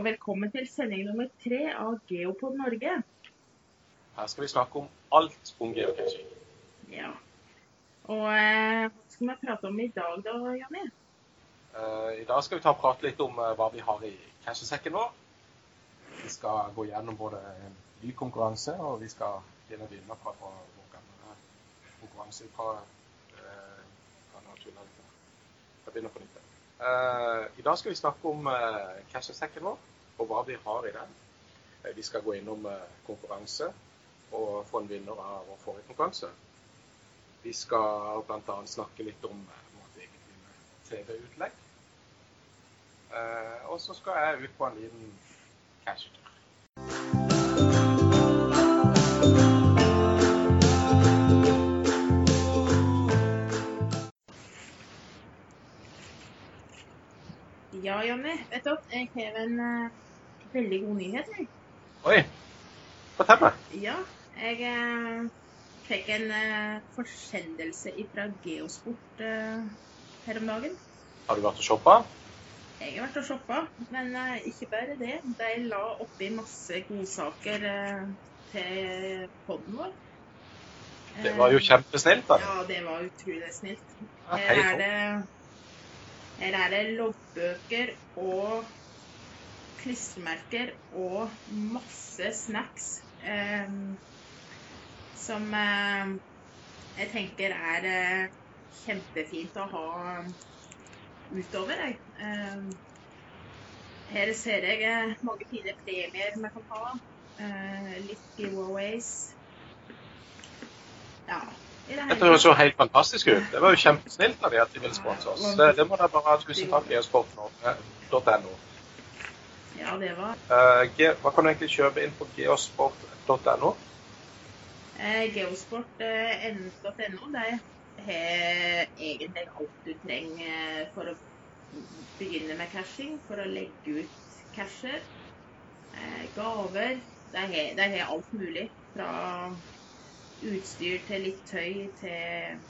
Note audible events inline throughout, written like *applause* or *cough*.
og velkommen til sending nummer tre av Geopod Norge. Her skal vi snakke om alt om geocaching. Ja. Og eh, hva skal vi prate om i dag da, Jonny? Eh, I dag skal vi ta og prate litt om eh, hva vi har i cashesekken vår. Vi skal gå gjennom både ny konkurranse, og vi skal finne vinner fra vår gamle konkurranse fra eh, jeg begynner på nytt. Uh, I dag skal vi snakke om eh, cashesekken vår, og hva vi har i den. Eh, Vi skal gå innom eh, konkurranse og få en vinner av vår forrige konkurranse. Vi skal bl.a. snakke litt om eh, vårt eget TV-utlegg. Og så skal jeg ut på en liten cashtur. Ja, Jonny. Vet du, jeg har en veldig god nyhet. Jeg. Oi! Fortell meg. Ja, jeg eh, fikk en eh, forsendelse fra Geosport eh, her om dagen. Har du vært og shoppa? Jeg har vært og shoppa, men eh, ikke bare det. De la oppi masse godsaker eh, til poden vår. Det var jo kjempesnilt. da. Ja, det var utrolig snilt. Her er det, her er det loggbøker og klistremerker og masse snacks eh, som eh, jeg tenker er eh, kjempefint å ha utover. Jeg. Eh, her ser jeg eh, mange fine premier vi kan ha. Eh, litt giveaways. Ja. det Dette høres jo helt fantastisk ut. Det var jo kjempesnilt av de at de ville sponse oss. Det, det må dere bare ha tusen takk geosport.no. Ja, det var Uh, hva kan du egentlig kjøpe inn på geosport.no? Uh, Geosport.no. De har egentlig alt du trenger for å begynne med cashing. For å legge ut casher. Eh, gaver. De har, de har alt mulig. Fra utstyr til litt tøy til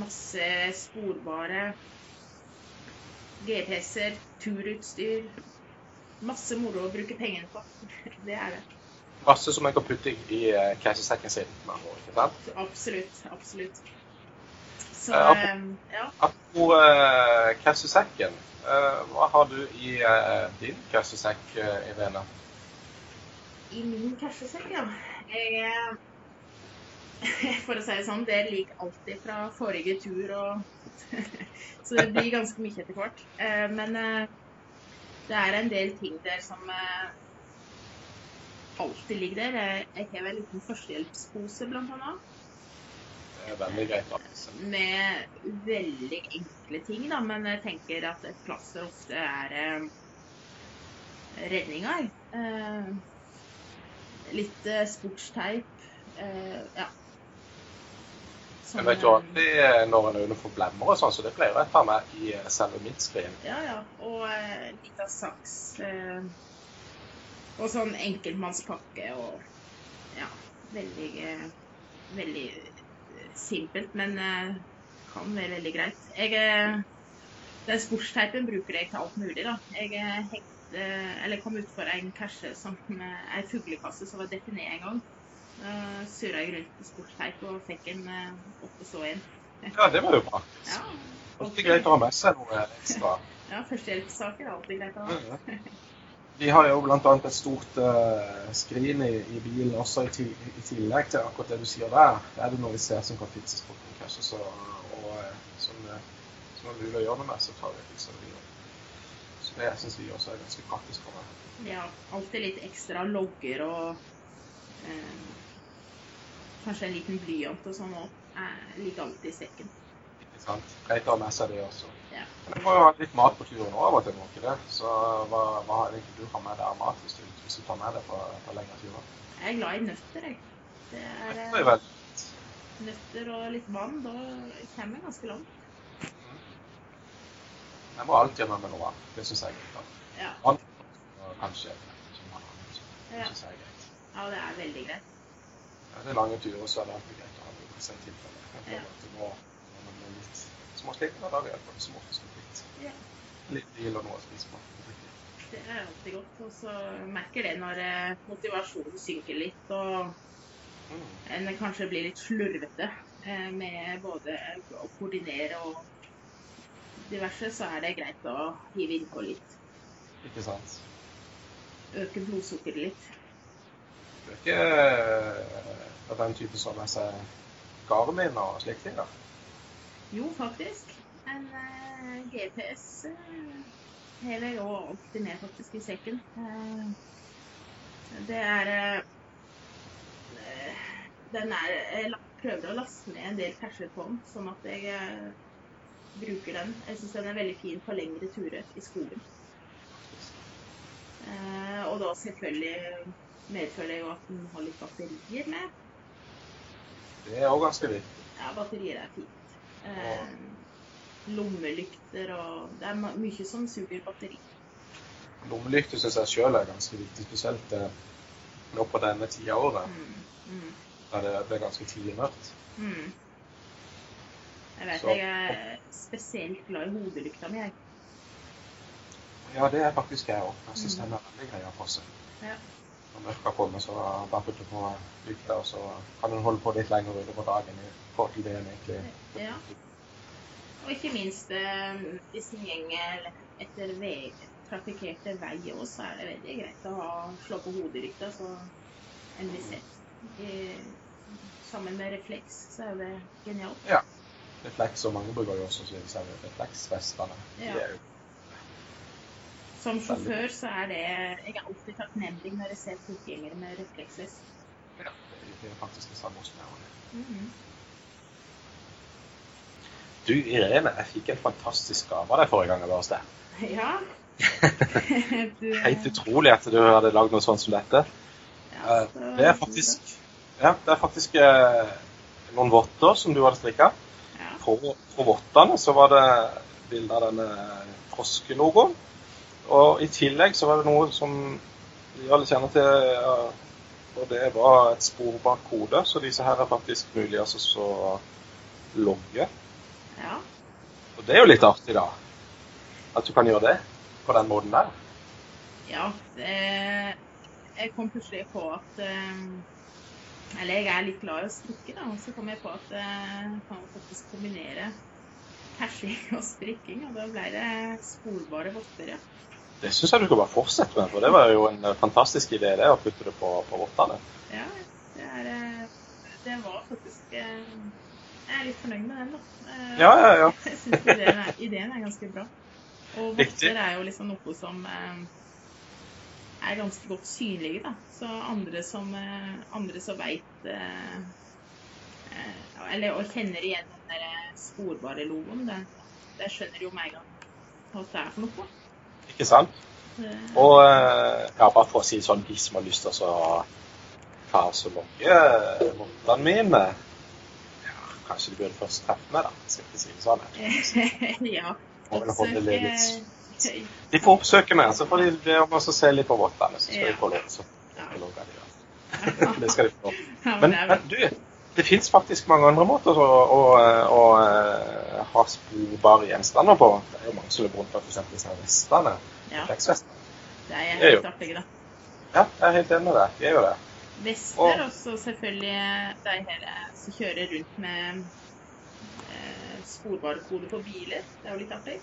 masse sporbare GPS-er, turutstyr. Masse moro å bruke pengene på. *laughs* Det er det. Masse som jeg kan putte i uh, cashesekken sin. ikke sant? Absolutt. Absolutt. Så Eh, eh, ja. Apropos uh, cashesekken. eh, hva har du i eh, din cashesekk, uh, Irene? I min cashesekk, ja. Jeg eh, *laughs* For å si det sånn, det liker alltid fra forrige tur og *laughs* Så det blir ganske mye etter hvert. Eh, Men eh, det er en del ting der som eh, alltid ligger der. Jeg- Jeg har en liten førstehjelpspose, blant annet. Altså. med veldig enkle ting, da, men jeg tenker at et plaster ofte er eh, redninga. Eh, litt eh, sportsteip. Eh, ja. Jeg vet jo alltid eh, når en er ute for blemmer og sånn, så det pleier jeg å ta med i eh, selve mitt skrin. Ja, ja. Og eh, litt av saks. Eh, og sånn enkeltmannspakke og Ja, veldig eh, Veldig simpelt, men eh, kan være veldig greit. Jeg Den sportsteipen bruker jeg til alt mulig, da. Jeg hekte, Eller kom utfor en cashe som ei fuglekasse som var definert en gang. Uh, Surra rundt på sportsteip og fikk en uh, opp og så igjen. Ja, det var jo praktisk. Ja, Alltid greit å ha med seg noe ekstra. ja førstehjelpssaker er alltid greit å ha. Vi har jo bl.a. et stort uh, skrin i, i bilen også, i, til, i tillegg til akkurat det du sier der. Det er det noe vi ser som kan fikses på cache, så, og eh, som, eh, som er mulig å gjøre noe med, så tar vi og fikser det. Så det syns vi også er ganske praktisk for meg. Ja, alltid litt ekstra logger og eh, kanskje en liten blyant og sånn òg. Ligger alltid i sekken. Ikke sant? Å ha med seg det også. Ja. Men du må jo ha litt mat på turen òg av og til, må ikke det? Så hva, hva har egentlig du har med deg av mat hvis du, hvis du tar med deg på, på lengre turer? Jeg er glad i nøtter, jeg. Det er Det eh, er nøtter og litt vann. Da kommer jeg ganske langt. Jeg må alltid ha med noe vann. Det syns jeg er greit. Ja. Vann og kanskje. Det Ja. jeg ja, det er veldig greit. Er det lange turer, så er det alltid greit å ha noe seg tilfelle. Jeg føler Ja. at du må når man er litt småsliten, og da er det det som oftest litt, Ja. litt hvil og noe å spise på. Det er alltid godt. Og så merker det når eh, motivasjonen synker litt, og Mm. en kanskje blir litt slurvete eh, med både å koordinere og diverse, så er det greit å hive innpå litt. Ikke sant. Øke blodsukkeret litt. Du ikke eh, av den type som seg Garmin og slike ting? da? Jo, faktisk. En uh, GPS uh, har jeg òg alltid med faktisk i sekken. Uh, det er eh, eh, Den er Jeg prøver å laste ned en del casher på den, sånn at jeg eh, bruker den. Jeg syns den er veldig fin på lengre turer i skogen. Eh, og da selvfølgelig medfører det jo at den har litt batterier med. Det er òg ganske viktig. Ja, batterier er fint. Eh, lommelykter og Det er mye som suger batteri. Lommelykter syns jeg sjøl er ganske viktig, spesielt eh, nå på denne tida av året, Mm, mm, der det blir ganske tidlig mørkt. mm. Jeg vet Så- jeg er spesielt glad i hodelykta mi. jeg. Ja, det er faktisk jeg òg. Jeg syns den er veldig grei å få seg. Ja. Når mørket kommer, så bare putter på lykta, og så kan en holde på litt lenger utover dagen i forhold til det en egentlig Ja. Og ikke minst eh, hvis en gjenger etter vei, trafikkerte veier òg, så er det veldig greit å ha, slå på hodelykta så en blir sett. I, sammen med refleks så er det genialt. Ja. refleks, og mange bruker jo også refleksvestene. Ja. er jo Som sjåfør så er det Jeg er alltid takknemlig når jeg ser fotgjengere med refleksvest. ja, det er faktisk det samme hos meg. Mhm. Du Irene, jeg fikk en fantastisk gave av deg forrige gang jeg var hos deg. *laughs* Ja. *laughs* Du, Helt utrolig at du hadde lagd noe sånt som dette. ja, Eh, så- Det er faktisk, ja, det er faktisk eh, noen votter som du hadde strikka. ja. På, på vottene så var det bilde av denne froskelogoen. Og i tillegg så var det noe som vi alle kjenner til, og det var et sporbar kode. Så disse her er faktisk mulig altså så logge. ja. Og det er jo litt artig, da. At du kan gjøre det på den måten der. Ja, det, jeg kom plutselig på at eh, Eller jeg er litt glad i å strikke, da. Og så kom jeg på at eh, jeg kan faktisk kombinere cashing og strikking. Og da ble det sporbare votter, ja. Det syns jeg du skal bare fortsette med, for det var jo en fantastisk idé det, å putte det på, på vottene. Ja, det, er, eh, det var faktisk eh, Jeg er litt fornøyd med den, da. Eh, Ja, ja, ja. *laughs* Jeg syns ideen, ideen er ganske bra. Og votter er jo liksom noe som eh, er ganske godt synlige, da. Så andre som, eh, andre som veit eh, eh, Eller og kjenner igjen den der eh, sporbare logoen, det, det skjønner jo meg at hva det er for noe. Ikke sant? Og eh, ja, bare for å si sånn, de som har lyst til å ta oss og logge eh, mine ja, Kanskje de burde først treffe meg, da. Skal ikke si det sånn. *laughs* ja. Litt De får oppsøke meg, så får de be om å se litt på vottene. Så skal de få lov til Ja. å logge. Det skal de få. Men, men du, det fins faktisk mange andre måter å, å, å, å ha sporbare gjenstander på. Det er jo mange som løper rundt med f.eks. vestene. Ja, det er er helt artig, da. Ja, jeg er helt enig med deg. De er jo det. Vester, Og- også selvfølgelig de her eh, som kjører rundt med eh, sporbarekode på biler. Det er jo litt artig.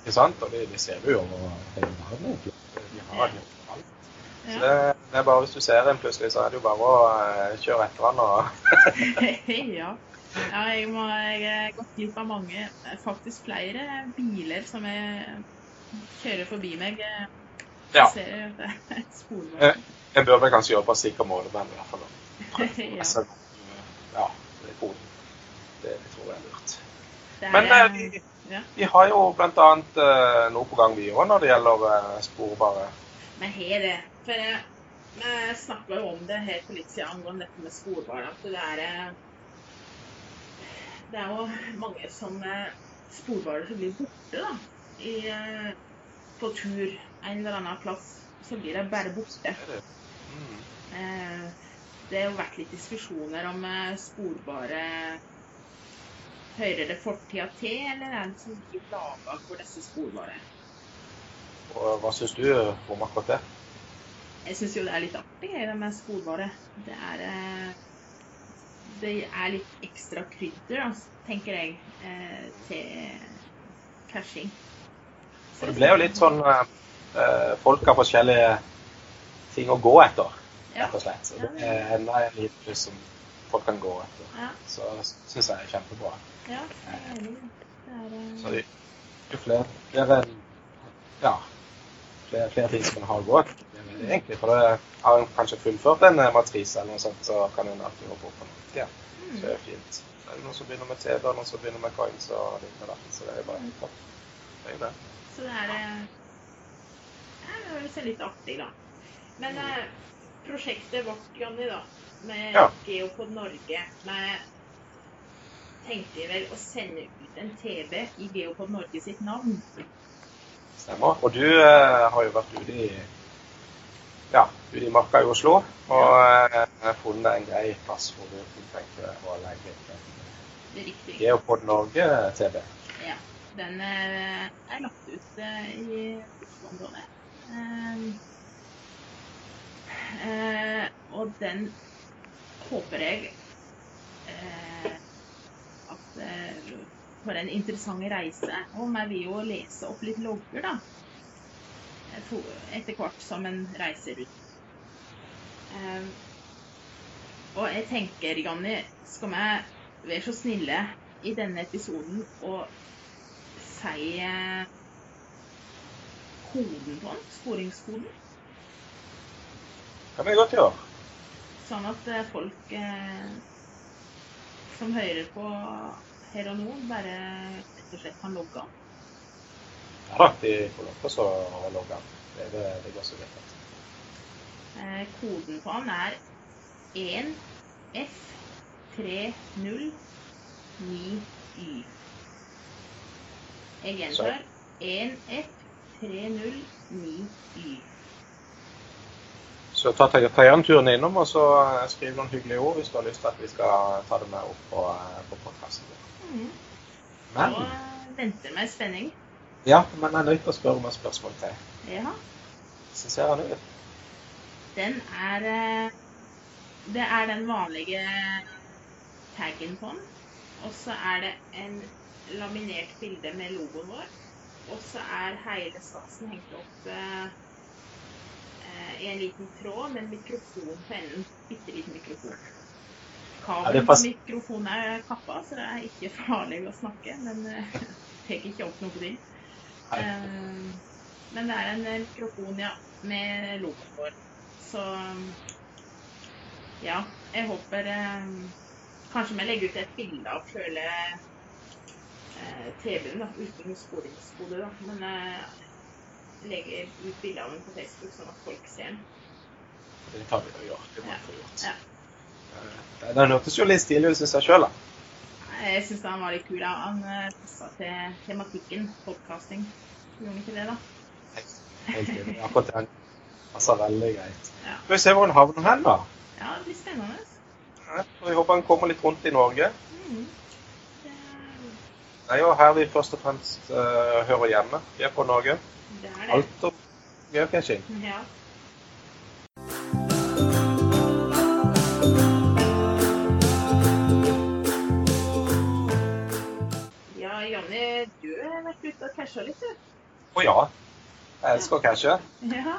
Ikke sant? Og det, det ser du jo over hele verden, egentlig. De har det overalt. Ja. det, det er bare hvis du ser en plutselig, så er det jo bare å eh, kjøre etter den og *laughs* ja. ja jeg, må, jeg har gått glipp av mange, eh, faktisk flere biler som jeg kjører forbi meg. eh, Ja. Ser jeg sporbar. Bør vel kanskje gjøre på en sikker måte, men i hvert fall *laughs* ja, altså, Ja, det er koden. Det tror jeg er lurt. er, Men eh, vi, ja. vi har jo bl.a. Eh, noe på gang, vi òg, når det gjelder eh, sporbare. Vi har det. For jeg, vi snakka jo om det helt for litt siden angående dette med skolebarn. At det er eh, Det er jo mange som eh, sporbarer som blir borte, da. I, eh, på tur en eller annen plass. Så blir det bare borte. Det? Mm. Har jo vært litt diskusjoner om sporbare Hører det fortida til, eller er det som blir laga for disse sporbare? Hva syns du om akkurat det? Jeg syns jo det er litt artig det med skolebare. Det er eh, Det er litt ekstra krydder, altså, tenker jeg, eh, til cashing. For det ble jo litt sånn eh, eh, Folk har forskjellige ting å gå etter, rett og slett. Så det er enda en liten pluss som folk kan gå etter. Ja, Så syns jeg er kjempebra. ja det er enig. Det Så det jo flere, flere ja, flere, flere ting som man har å gå etter. Egentlig, For det har en kanskje fullført en eh, matrise eller noe sånt, så kan en alltid gå på noe. Ja, så det er fint. Det er noen som begynner med TV, og noen som begynner med coins og litt med det. Så det er bare helt topp. Det er det. Så det er eh, ja, Det høres litt artig, da. Men eh, prosjektet vårt, Jonny, da, med Ja. Geopod Norge med Tenkte jeg vel å sende ut en TV i Geopod Norge sitt navn. Stemmer. Og du eh, har jo vært ute i ja, ute i marka i Oslo og eh, funnet en grei plass hvor kunne tenke å legge ut. Geopod Norge TV. Ja. Den er, er lagt ut eh, i Oslo-området. Eh, eh, og den håper jeg eh, at eh, For en interessant reise. Og jeg vil jo lese opp litt logger, da. Etter hvert som en reiser ut. Um, og jeg tenker, Janni, skal vi være så snille i denne episoden å si eh, koden på den? Sporingskoden? Kan vi godt gjøre. Sånn at eh, folk eh, som hører på her og nå, bare rett og slett kan logge av. Ja da, de får lov til å logge av. Det, det, det går så greit. Eh, koden på den er 1F309Y. Jeg gjentar 1F309Y. Så ta, ta, ta gjerne turen innom, og så eh, skriv noen hyggelige ord hvis du har lyst til at vi skal ta det med opp på, eh, på podkasten. Mm. Men, Og venter med spenning. Ja, men jeg er nødt til å spørre om et spørsmål til. Ja. Så ser han ut? Den er eh, Det er den vanlige taggen på den. Og så er det en laminert bilde med logoen vår. Og så er hele stasen hengt opp eh, eh, i en liten tråd med en mikrofon på enden. Bitte liten mikrofon. Kabelen på mikrofonen er kappa, så det er ikke farlig å snakke. Men eh, *laughs* tar ikke opp noe på Nei. Eh, men det er en eh, mikrofon, ja, med logo vår. Så ja, jeg håper eh, Kanskje vi legger ut et bilde av sjøle eh, TV-en da, uten sporingskode. da. Men eh, legger ut bilde av den på Facebook, sånn at folk ser den. Det tar vi og gjør. Det må Ja. få gjort. Ja. Eh, Den hørtes jo litt stilig ut, syns jeg sjøl. Jeg syns han var litt kul. da. Han eh, passa til tematikken podcasting. Gjorde han ikke det, da? Helt enig. Akkurat den passer veldig greit. Ja. Vi se hvor han havner hen, da? Ja, det blir spennende. Ja, og Vi håper han kommer litt rundt i Norge. Mm. Det, Det er jo her vi først og fremst uh, hører hjemme. Vi er på Norge. det er det. Alt om geocaching. Ja, du har vært ute og casha litt, du. Å ja. Jeg elsker å cashe. Ja.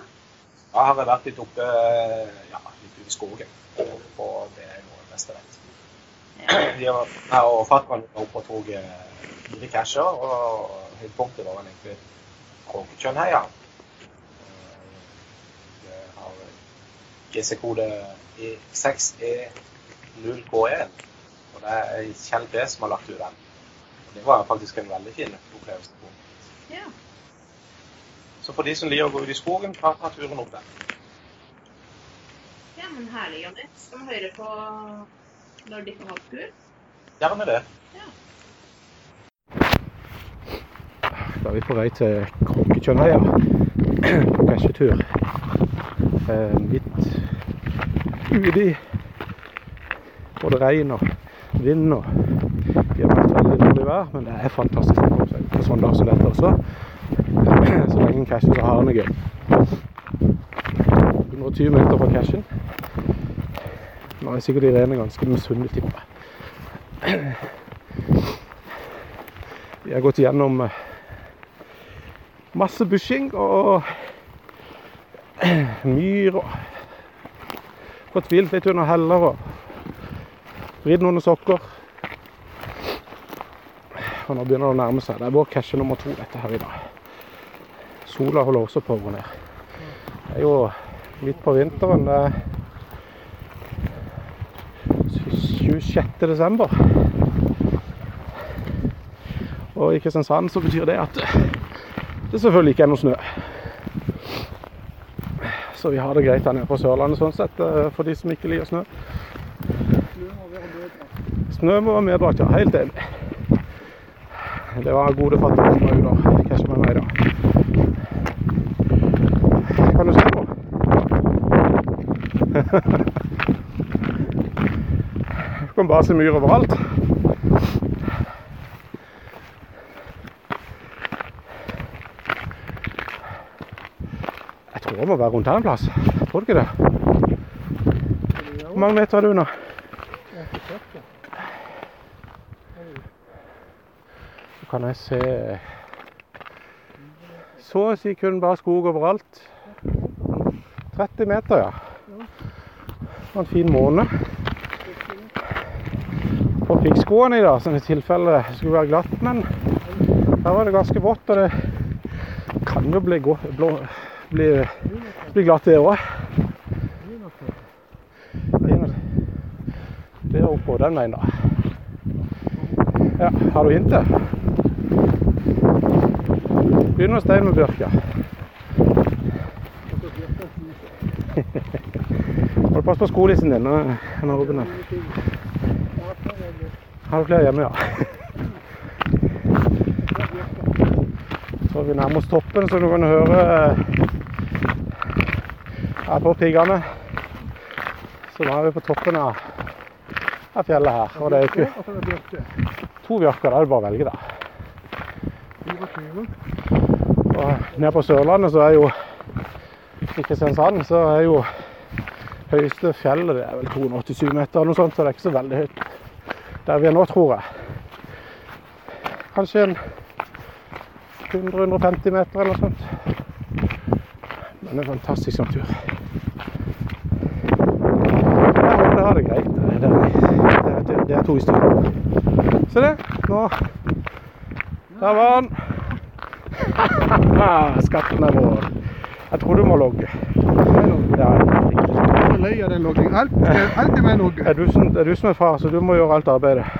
Jeg har vært litt oppe ja, litt ute i skogen. Og det er noe det beste jeg vet. ja. Jeg og fatter'n var oppe og tok eh, fire casher, og høydepunktet var egentlig Kråketjønnheia. Det har GC-kode E E6E0K1. Og det er Kjell B som har lagt ut den. Det var faktisk en veldig fin opplevelse. ja. Så for de som liker å gå ut i skogen, ta ta turen opp der. Ja, men herlig, Jonny. Skal vi høre på når de får hatt tur? Gjerne det. Ja. Da er vi på vei til Kråketjønnøya på cashetur. Eh, midt både regn og vind og Vi har vært veldig dårlig vær, men det er fantastisk å komme seg ut på sånn dag som dette også. så lenge en casher, så har han det gøy. 120 meter fra cashen. Nå er sikkert Irene ganske misunnelig, tipper jeg. Vi har gått gjennom eh, masse bushing og myr og fått hvilt litt under heller og vridd noen sokker. Og nå begynner det å nærme seg. Det er vår cache nummer to dette her i dag. Sola holder også på å gå ned. Det er jo midt på vinteren. Det er 26. desember. Og i Kristiansand så betyr det at det selvfølgelig ikke er noe snø. Så vi har det greit her nede på Sørlandet sånn sett, eh, for de som ikke liker snø. Snø må være medbrakt, ja. Helt enig. Det var gode fattige som var ute og casha med meg da. Kan du se på? *laughs* Du kan bare se myr overalt. Jeg tror det må være rundt her en plass. Tror du ikke det? Hvor mange meter er det unna? Så kan jeg se Så å si kun bare skog overalt. 30 meter, ja. Det var en fin måned. På piggskoene i dag, som i tilfelle skulle være glatt, men her var det ganske vått, og det kan jo bli, gå, blå, bli, bli glatt det òg. Det er oppå den veien, da. Ja, har du hintet? Begynner å steine med bjørka. Må Hold pass på skolissen din. når Nå er åpen her. Har du flere hjemme, ja? Så vi nærmer oss toppen, så du kan høre her på piggene. Så nå er vi på toppen av, av fjellet her. Og det er ikke to bjørker, da er det bare å velge, da. Og nede på Sørlandet så er jo i Kristiansand så er jo høyeste fjellet det er vel 287 meter eller noe sånt, så det er ikke så veldig høyt der vi er nå, tror jeg. Kanskje en 100-150 meter eller noe sånt. Men en fantastisk natur. Jeg håper dere har det greit. Det, det, er, det er to historier. Se det. Nå Der var han. *laughs* Skatten er vår. Jeg tror du må logge. Ja, Jeg er lei av den loggingen. Alt, *laughs* alt er med logge. er, er du som er far, så du må gjøre alt arbeidet. *laughs*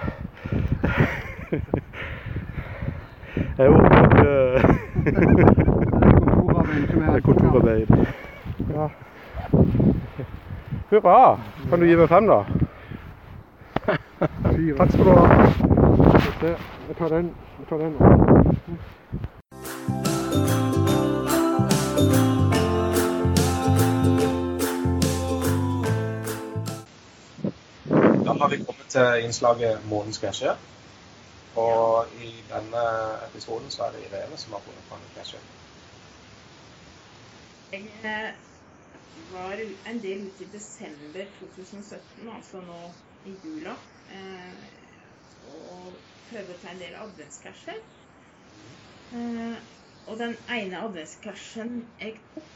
Jeg er jo eh, kontorarbeid. Ja. Hurra! Kan du gi meg fem, da? Takk skal du ha. Jeg tar den. Jeg tar den. Har vi kommet til innslaget Månens cashe. Og i denne episoden så er det Irene som har funnet fram en cashe. Jeg eh, var en del ute i desember 2017, altså nå i jula, eh, og prøvde å ta en del adventskrasjer. Eh, og den ene adventskrasjen jeg tok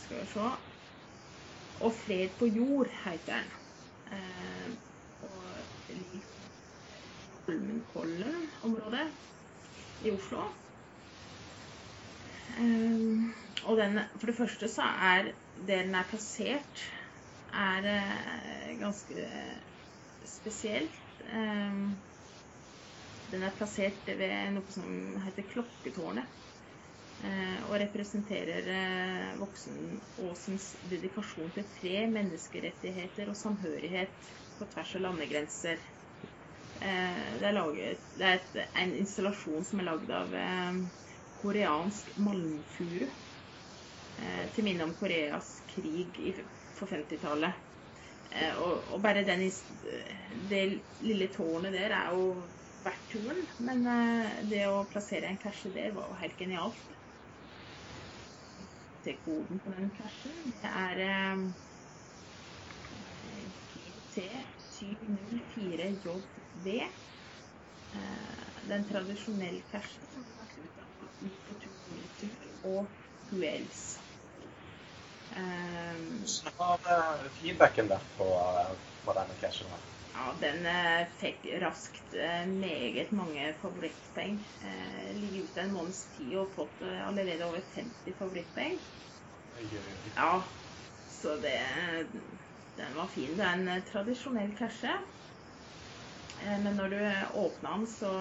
Skal vi se Og fred på jord heter den. Eh, og Holmenkollen-området i Oslo. Eh, og den, for det første så er det den er plassert, er eh, ganske eh, spesielt. Um, den er plassert ved noe som heter Klokketårnet. Eh, og representerer voksen Voksenåsens dedikasjon til fred, menneskerettigheter og samhørighet på tvers av landegrenser. Eh, det er, laget, det er en installasjon som er lagd av eh, koreansk malmfuru. Eh, til minne om Koreas krig for på 50-tallet. Eh, og, og bare den, det lille tårnet der er jo verdt turen, men eh, det å plassere en cashe der var jo helt genialt. Til koden på den cashen, det er eh, T704JV. Eh, Den tradisjonelle cashen som er lagt ut av Ufotur og Huels. Hvordan var feedbacken der på, eh, på denne cashen. Ja, den eh, fikk raskt eh, meget mange favorittpoeng. Eh, Ligget ute en måneds tid og fått allerede over 50 favorittpoeng. Ja, så det Den var fin. Det er en tradisjonell cashe. Men når du åpna den, så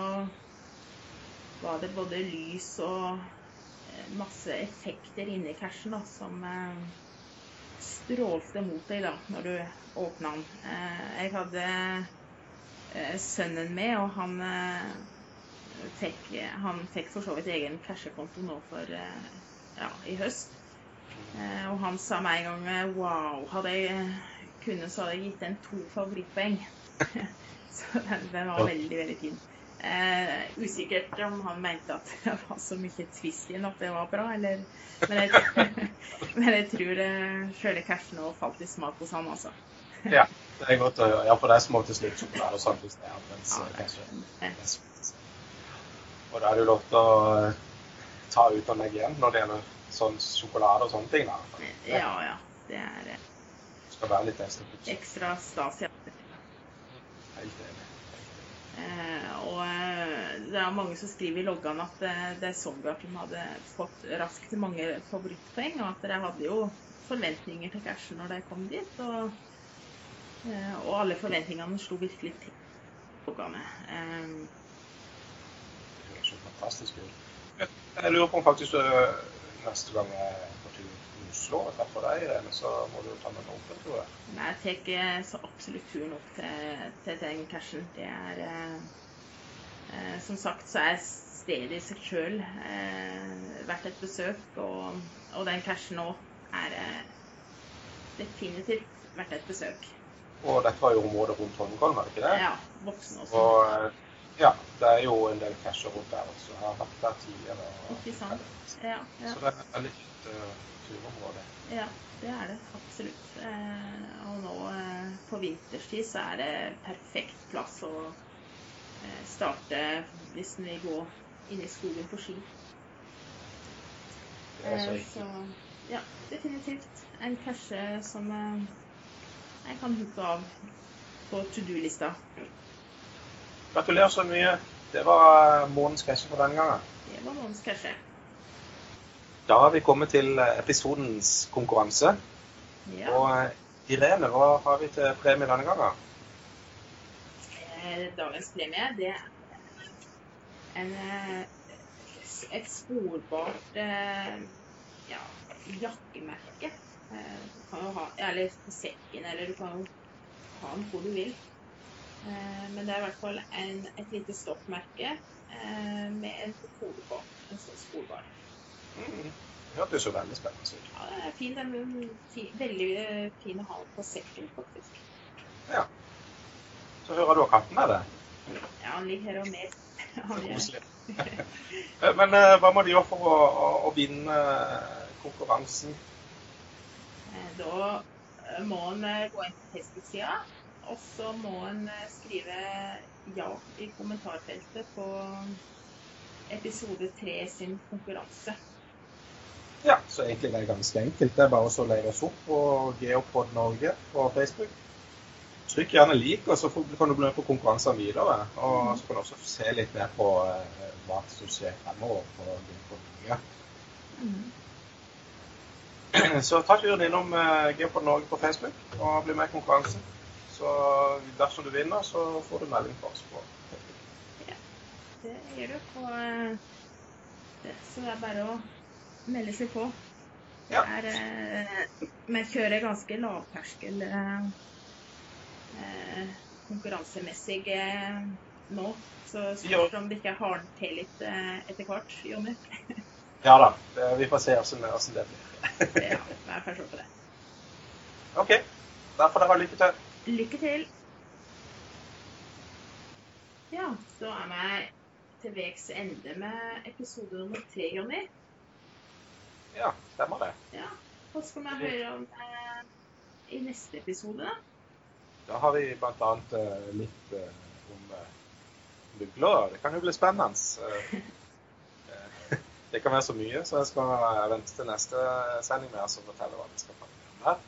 var det både lys og masse effekter inni cashen da, som strålte mot deg da, når du åpna den. Eh, Jeg hadde eh, sønnen med, og han eh, fikk, han fikk for så vidt egen cashekonto nå for ja, i høst. Og han sa med en gang wow, hadde jeg kunnet så hadde jeg gitt den to favorittpoeng. *laughs* så den, den var veldig, veldig fin. Eh, usikkert om han mente at det var så mye twist at det var bra, eller Men jeg, *laughs* men jeg tror eh, sjøle cashen òg falt i smak hos han, altså. Ja, det er godt å høre. Ja, for det er små til slutt sjokolade og sånt hvis det er mens Ja, det er sweet. Og da er det jo lov til å eh, ta ut og legge igjen når det gjelder sånn sjokolade og sånne ting. da. Ja, ja. Det er Det skal være litt ekstra ekstra stas. Ja. Helt enig. Eh, og eh, det er mange som skriver i loggene at det, det er at de hadde fått raskt mange favorittpoeng, og at de hadde jo forventninger til cashen når de kom dit. Og, eh, og alle forventningene slo virkelig til loggene. Um, Det er så fantastisk ut. Jeg lurer på om faktisk neste gang jeg tur til Oslo og treffer deg, Irene, så må du ta med opp, tror jeg. Nei, jeg tar eh, så absolutt turen opp til, til den cashen. Det er eh, eh, Som sagt så er stedet i seg sjøl eh, verdt et besøk, og, og den cashen nå er eh, definitivt verdt et besøk. Og dette var jo området rundt Holmenkollen, var det ikke det? Ja, voksne også. Og ja, det er jo en del casher rundt der også. Jeg har vært der tidligere. Ikke sant? Ja, ja, Så det er et veldig fint uh, turområde. ja, det er det absolutt. Eh, og nå eh, på vinterstid så er det perfekt plass å eh, starte hvis en vil gå inn i skogen på ski. Så Eh, så ja, definitivt en cashe som eh, jeg kan hooke av på to do-lista. Gratulerer så mye. Det var månedens cashe for denne gangen. Det var månedens cashe. Da har vi kommet til eh, episodens konkurranse. Ja. Og eh, Irene, hva har vi til premie denne gangen? Eh, Dagens premie, det er en, eh, et sporbart eh, ja, jakkemerke. Eh, Du kan jo ha, eller på sekken, eller du kan jo ha den hvor du vil. Eh, Men det er i hvert fall en, et lite stoppmerke eh, med en kode på. En sånn sporbar. Mm. Det hørtes jo veldig spennende ut. Ja, det er fin. Den veldig fin å ha på sekken, faktisk. Ja. Så hører du at katten er det. Ja, han ligger her og mer. *laughs* Koselig. *laughs* Men uh, hva må de gjøre for å, å, å vinne eh, konkurransen? Eh, Da må en gå inn på Facebook-sida, og så må en skrive ja i kommentarfeltet på episode tre sin konkurranse. Ja, så egentlig er det ganske enkelt. Det er bare å leie oss opp på Geopod Norge på Facebook. Trykk gjerne lik, og så kan du bli med på konkurranser videre. Og så kan du også se litt mer på eh, hva som skjer fremover på Geopod Norge. *clears throat* Så ta turen innom eh, Geopod Norge på Facebook og bli med i konkurransen. Så dersom du vinner, så får du melding fra oss på Facebook. Det gjør du. Og, eh, så det er bare å melde seg på. Ja. er eh, Vi kjører ganske lavterskel konkurransemessig eh, nå. Så spørs om det ikke hardner til litt eh, etter hvert, Jonny. *laughs* Ja da, vi får se åssen det blir. Ja, *laughs* får se på det. OK. Da får dere lykke til. Lykke til! Ja, da er vi til veis ende med episode nummer tre, Jonny. Ja, stemmer det. Ja. Hva skal vi høre om eh, i neste episode? da? Da har vi bl.a. Uh, litt uh, om uh, mugler. Det kan jo bli spennende. Eh, eh, *laughs* det kan være så mye, så jeg skal eh, vente til neste sending med og fortelle hva vi skal prate om der.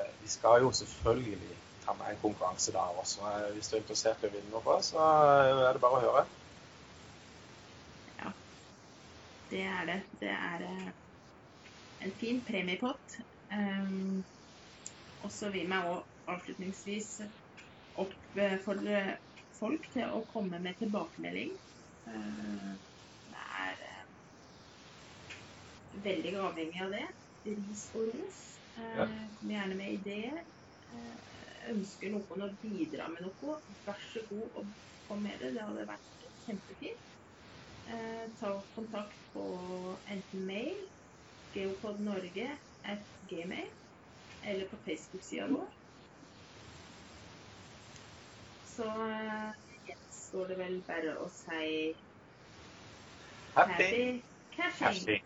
Eh, vi skal jo selvfølgelig ta med en konkurranse der også. Eh, Hvis du er interessert i å vinne noe, så eh, er det bare å høre. Ja, Det er det. Det er eh, en fin premiepott. Um, og så vil jeg òg avslutningsvis oppfordre folk til å komme med tilbakemelding. Eh, det er eh, veldig avhengig av det. Ris og ros. Eh, Kom gjerne med ideer. Eh, ønsker noen å bidra med noe, vær så god og kom med det. Det hadde vært kjempefint. Eh, ta kontakt på enten mail, geopodnorge at gmail, eller på Facebook-sida vår. Så eh, gjenstår det vel bare å si Happy happy casting.